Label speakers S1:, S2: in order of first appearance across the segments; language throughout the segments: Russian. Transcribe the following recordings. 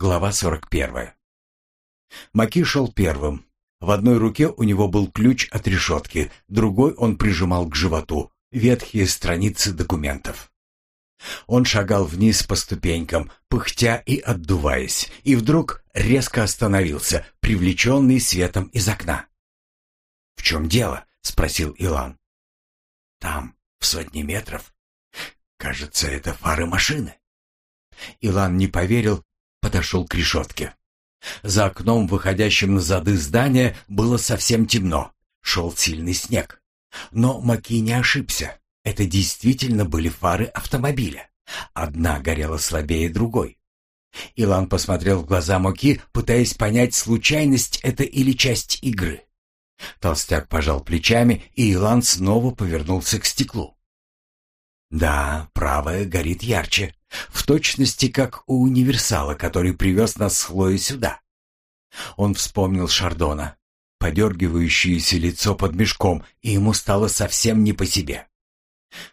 S1: Глава 41. Маки шел первым. В одной руке у него был ключ от решетки, другой он прижимал к животу, ветхие страницы документов. Он шагал вниз по ступенькам, пыхтя и отдуваясь, и вдруг резко остановился, привлеченный светом из окна. «В чем дело?» — спросил Илан. «Там, в сотни метров. Кажется, это фары машины». Илан не поверил, подошел к решетке. За окном, выходящим на зады здания, было совсем темно. Шел сильный снег. Но Маки не ошибся. Это действительно были фары автомобиля. Одна горела слабее другой. Илан посмотрел в глаза Маки, пытаясь понять, случайность это или часть игры. Толстяк пожал плечами, и Илан снова повернулся к стеклу. Да, правая горит ярче, в точности как у универсала, который привез нас с Хлоей сюда. Он вспомнил Шардона, подергивающееся лицо под мешком, и ему стало совсем не по себе.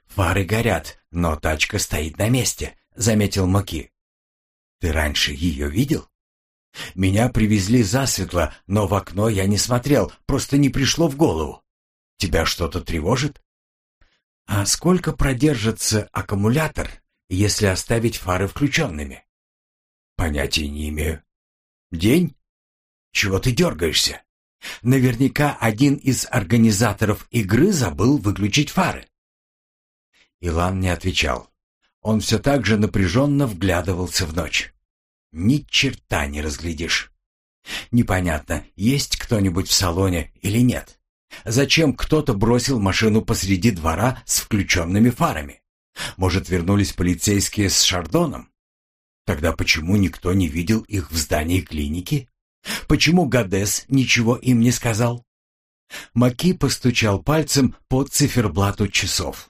S1: «Фары горят, но тачка стоит на месте», — заметил Маки. «Ты раньше ее видел?» «Меня привезли засветло, но в окно я не смотрел, просто не пришло в голову. Тебя что-то тревожит?» «А сколько продержится аккумулятор, если оставить фары включенными?» «Понятия не имею». «День? Чего ты дергаешься? Наверняка один из организаторов игры забыл выключить фары». Илан не отвечал. Он все так же напряженно вглядывался в ночь. Ни черта не разглядишь. Непонятно, есть кто-нибудь в салоне или нет. Зачем кто-то бросил машину посреди двора с включенными фарами? Может, вернулись полицейские с Шардоном? Тогда почему никто не видел их в здании клиники? Почему Гадес ничего им не сказал? Маки постучал пальцем по циферблату часов.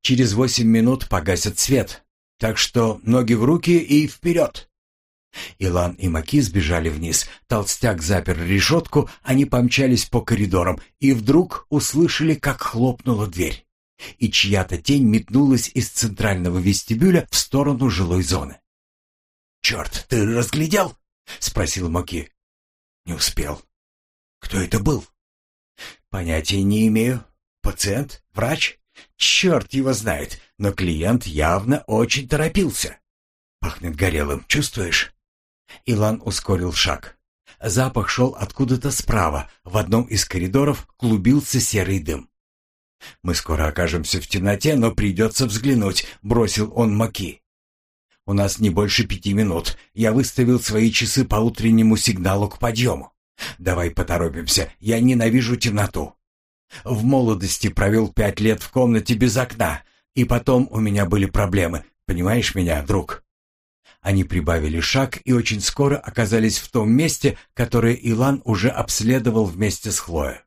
S1: Через восемь минут погасят свет, так что ноги в руки и вперед. Илан и Маки сбежали вниз. Толстяк запер решетку, они помчались по коридорам и вдруг услышали, как хлопнула дверь. И чья-то тень метнулась из центрального вестибюля в сторону жилой зоны. «Черт, ты разглядел?» — спросил Маки. «Не успел». «Кто это был?» «Понятия не имею. Пациент? Врач? Черт его знает, но клиент явно очень торопился. Пахнет горелым, чувствуешь? Илан ускорил шаг. Запах шел откуда-то справа. В одном из коридоров клубился серый дым. «Мы скоро окажемся в темноте, но придется взглянуть», — бросил он Маки. «У нас не больше пяти минут. Я выставил свои часы по утреннему сигналу к подъему. Давай поторопимся, я ненавижу темноту. В молодости провел пять лет в комнате без окна, и потом у меня были проблемы. Понимаешь меня, друг?» Они прибавили шаг и очень скоро оказались в том месте, которое Илан уже обследовал вместе с Хлоей.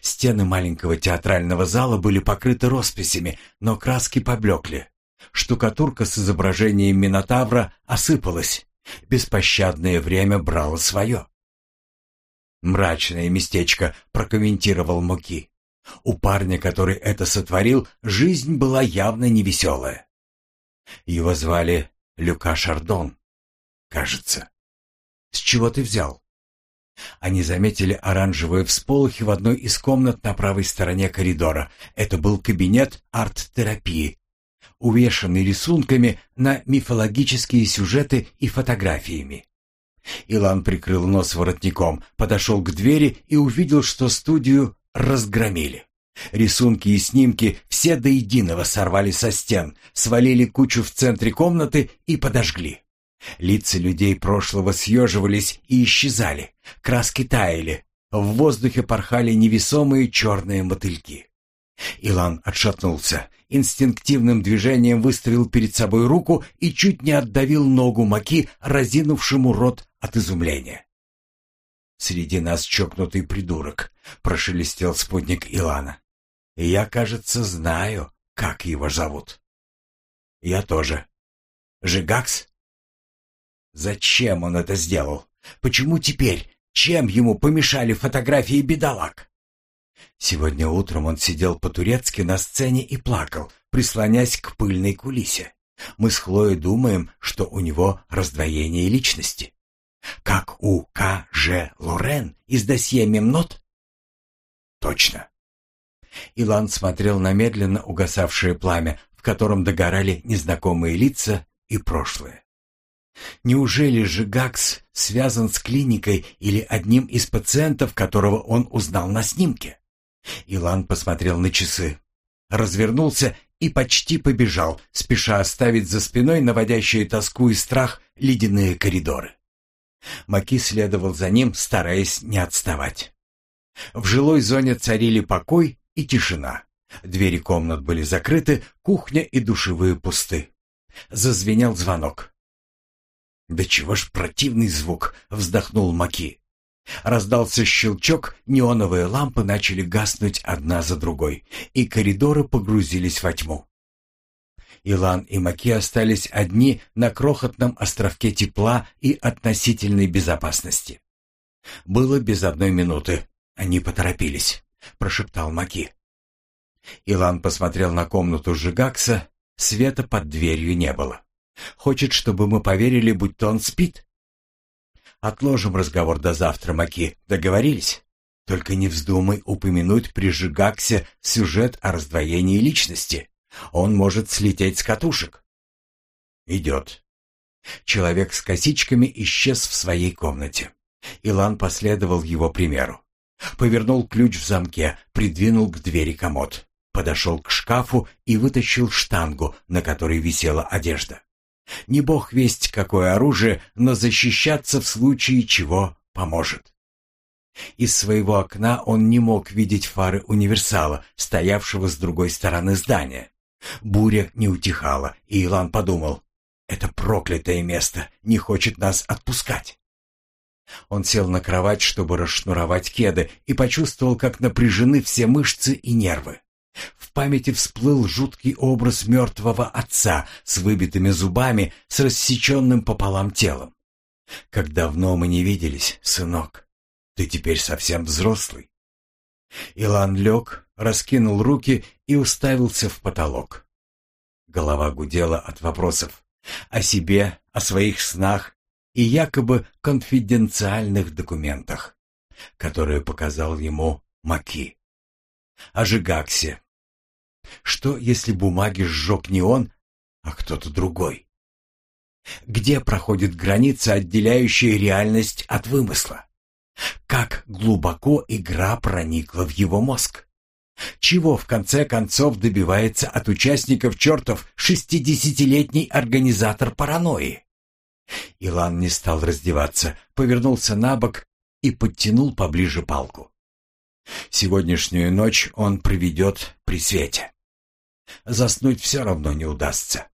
S1: Стены маленького театрального зала были покрыты росписями, но краски поблекли. Штукатурка с изображением Минотавра осыпалась. Беспощадное время брало свое. «Мрачное местечко», — прокомментировал Муки. У парня, который это сотворил, жизнь была явно невеселая. Его звали Люка Шардон, кажется. С чего ты взял? Они заметили оранжевые всполохи в одной из комнат на правой стороне коридора. Это был кабинет арт-терапии, увешанный рисунками на мифологические сюжеты и фотографиями. Илан прикрыл нос воротником, подошел к двери и увидел, что студию разгромили. Рисунки и снимки все до единого сорвали со стен, свалили кучу в центре комнаты и подожгли. Лица людей прошлого съеживались и исчезали, краски таяли, в воздухе порхали невесомые черные мотыльки. Илан отшатнулся, инстинктивным движением выставил перед собой руку и чуть не отдавил ногу Маки, разинувшему рот от изумления. «Среди нас чокнутый придурок», — прошелестел спутник Илана. «И я, кажется, знаю, как его зовут». «Я тоже». «Жигакс?» «Зачем он это сделал? Почему теперь? Чем ему помешали фотографии бедолаг?» Сегодня утром он сидел по-турецки на сцене и плакал, прислонясь к пыльной кулисе. Мы с Хлоей думаем, что у него раздвоение личности. Как у К. Ж. Лорен из досье Мемнот? Точно. Илан смотрел на медленно угасавшее пламя, в котором догорали незнакомые лица и прошлое. Неужели же Гакс связан с клиникой или одним из пациентов, которого он узнал на снимке? Илан посмотрел на часы, развернулся и почти побежал, спеша оставить за спиной наводящие тоску и страх ледяные коридоры. Маки следовал за ним, стараясь не отставать. В жилой зоне царили покой и тишина. Двери комнат были закрыты, кухня и душевые пусты. Зазвенел звонок. «Да чего ж противный звук!» — вздохнул Маки. Раздался щелчок, неоновые лампы начали гаснуть одна за другой, и коридоры погрузились во тьму. Илан и Маки остались одни на крохотном островке тепла и относительной безопасности. Было без одной минуты. Они поторопились, прошептал Маки. Илан посмотрел на комнату Жигакса, света под дверью не было. Хочет, чтобы мы поверили, будто он спит? Отложим разговор до завтра, Маки. Договорились? Только не вздумай упомянуть при Жигаксе сюжет о раздвоении личности. Он может слететь с катушек. Идет. Человек с косичками исчез в своей комнате. Илан последовал его примеру. Повернул ключ в замке, придвинул к двери комод. Подошел к шкафу и вытащил штангу, на которой висела одежда. Не бог весть какое оружие, но защищаться в случае чего поможет. Из своего окна он не мог видеть фары универсала, стоявшего с другой стороны здания. Буря не утихала, и Илан подумал, это проклятое место не хочет нас отпускать. Он сел на кровать, чтобы расшнуровать кеды, и почувствовал, как напряжены все мышцы и нервы. В памяти всплыл жуткий образ мертвого отца с выбитыми зубами, с рассеченным пополам телом. «Как давно мы не виделись, сынок. Ты теперь совсем взрослый». Илан лег, раскинул руки и уставился в потолок. Голова гудела от вопросов о себе, о своих снах и якобы конфиденциальных документах, которые показал ему Маки. О Жигаксе, что, если бумаги сжег не он, а кто-то другой? Где проходит граница, отделяющая реальность от вымысла? Как глубоко игра проникла в его мозг? Чего в конце концов добивается от участников чертов шестидесятилетний организатор паранойи? Илан не стал раздеваться, повернулся на бок и подтянул поближе палку. Сегодняшнюю ночь он проведет при свете. Заснуть все равно не удастся.